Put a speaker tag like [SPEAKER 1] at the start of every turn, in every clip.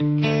[SPEAKER 1] Mm-hmm.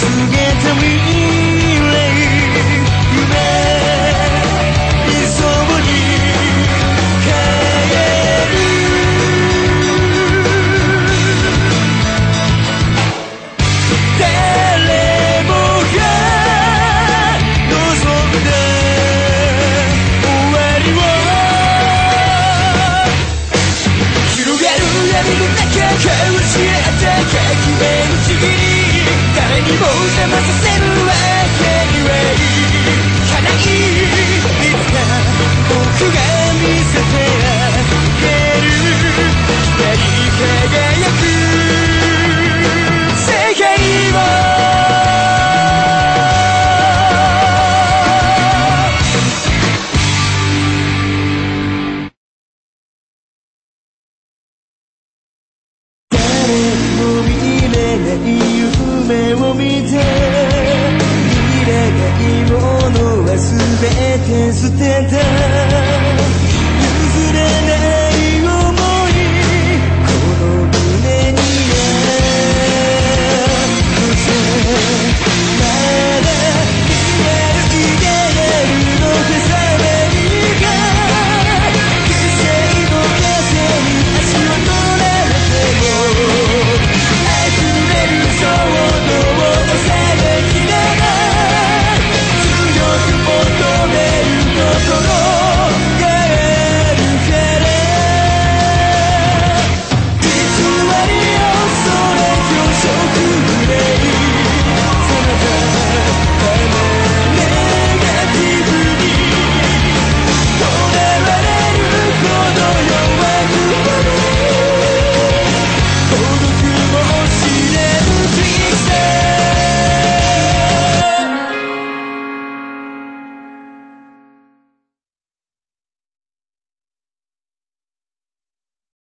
[SPEAKER 1] 告げた未